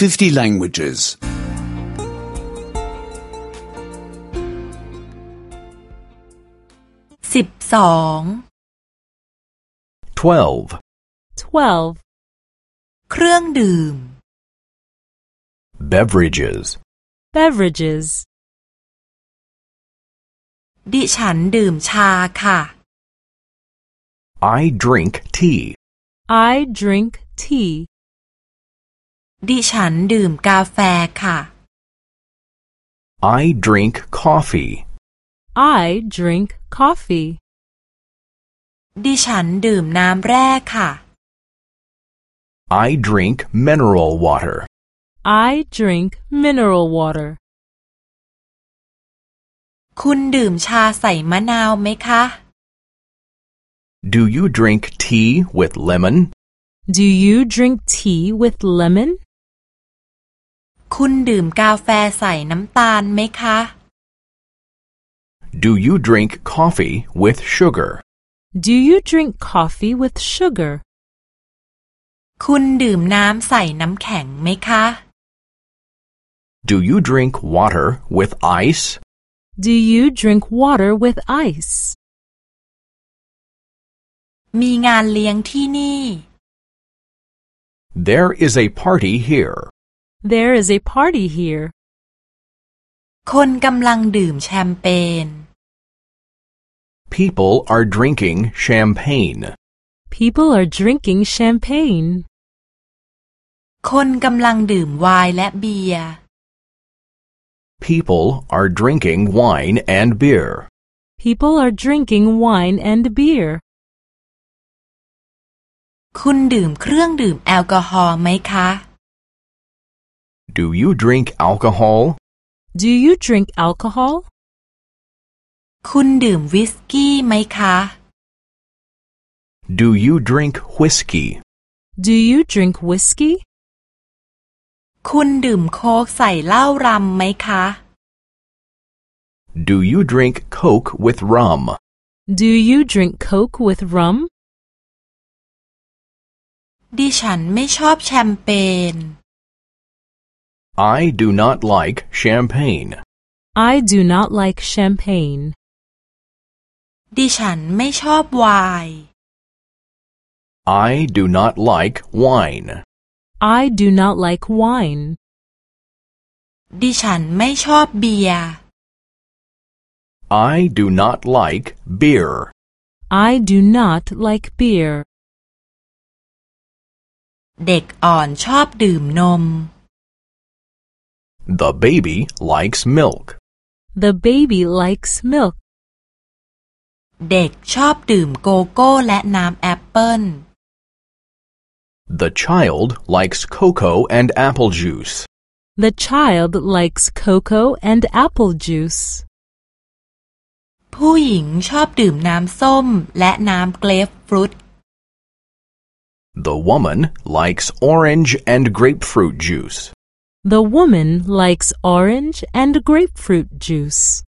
50 languages. สิบสอง 12. 12. เครื่องดื่ม Beverages. Beverages. ดิฉันดื่มชาค่ะ I drink tea. I drink tea. ดิฉันดื่มกาแฟค่ะ I drink coffee. I drink coffee. ดิฉันดื่มน้ำแร่ค่ะ I drink mineral water. I drink mineral water. คุณดื่มชาใส่มะนาวไหมคะ Do you drink tea with lemon? Do you drink tea with lemon? คุณดื่มกาแฟใส่น้ำตาลไหมคะ Do you drink coffee with sugar? Do you drink coffee with sugar? คุณดื่มน้ำใส่น้ำแข็งไหมคะ Do you drink water with ice? Do you drink water with ice? มีงานเลี้ยงที่นี่ There is a party here. There is a party here. คนกำลังดื่มแชมเปญ People are drinking champagne. People are drinking champagne. คนกำลังดื่มไวน์และเบียร์ People are drinking wine and beer. People are drinking wine and beer. คุณดื่มเครื่องดื่มแอลกอฮอล์ไหมคะ Do you drink alcohol? Do you drink alcohol? คุณดื่มวิสกี้ไหมคะ Do you drink whiskey? Do you drink whiskey? คุณดื่มโค้กใส่เหล้ารำไหมคะ Do you drink Coke with rum? Do you drink Coke with rum? ดิฉันไม่ชอบแชมเปญ I do not like champagne. I do not like champagne. ดิฉันไม่ชอบไวน์ I do not like wine. I do not like wine. ดิฉันไม่ชอบเบียร์ I do not like beer. I do not like beer. เด็กอ่อนชอบดื่มนม The baby likes milk. The baby likes milk. เด็กชอบดื่มโกโก้และน้ำแอปเปิ้ล The child likes cocoa and apple juice. The child likes cocoa and apple juice. ผู้หญิงชอบดื่มน้ำส้มและน้ำเกรฟฟรุต The woman likes orange and grapefruit juice. The woman likes orange and grapefruit juice.